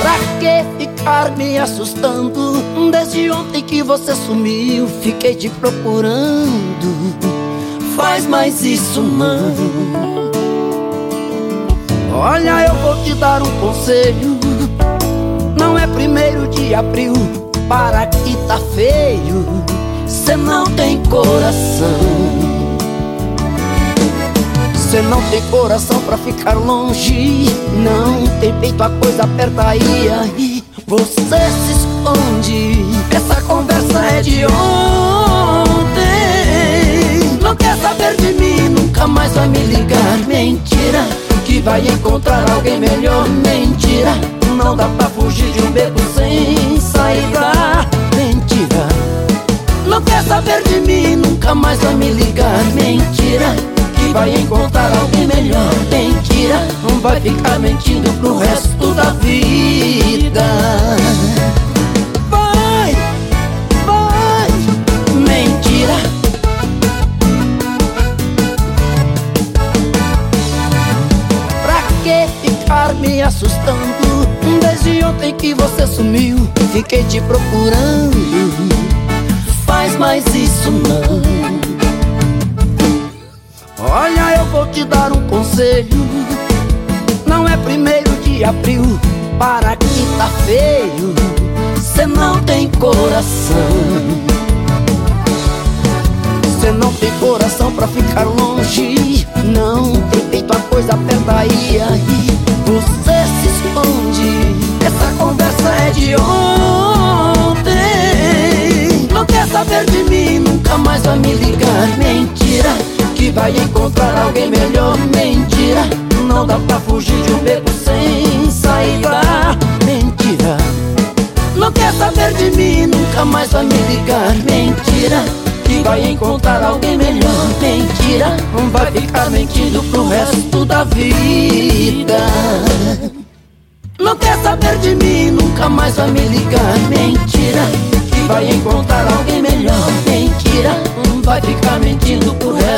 Pra que ficar me assustando? Desde ontem que você sumiu, fiquei te procurando. Faz mais isso não. Olha, eu vou te dar um conselho. Não é primeiro de abril, para que tá feio. Cê não tem coração. Você não tem coração pra ficar longe. Não tem peito, a coisa aperta aí, aí Você se esconde. Essa conversa é de ontem. Não quer saber de mim, nunca mais vai me ligar. Mentira, que vai encontrar alguém melhor. Mentira, não dá pra fugir de um beco sem saída. Mentira, não quer saber de mim, nunca mais vai me ligar. Mentira vai encontrar vai ficar mentindo pro resto da vida. Vai, vai, mentira. Pra que ficar me assustando? Desde ontem que você sumiu Fiquei te procurando. Faz mais isso não. Olha, eu vou te dar um conselho Não é primeiro de abril Para que tá feio Cê não tem coração. Cê não tem coração pra ficar longe Não. Tem peito, a coisa aperta aí, aí Você se esconde. Essa conversa é de ontem. Não quer saber de mim, nunca mais vai me ligar. Mentira que vai encontrar alguém melhor. Mentira, não dá pra fugir de um beco sem saída. Mentira, não quer saber de mim Nunca mais vai me ligar. Mentira, que vai encontrar alguém melhor. Mentira, vai ficar mentindo pro resto da vida. Não quer saber de mim Nunca mais vai me ligar. Mentira, que vai encontrar alguém melhor. Mentira, vai ficar mentindo pro resto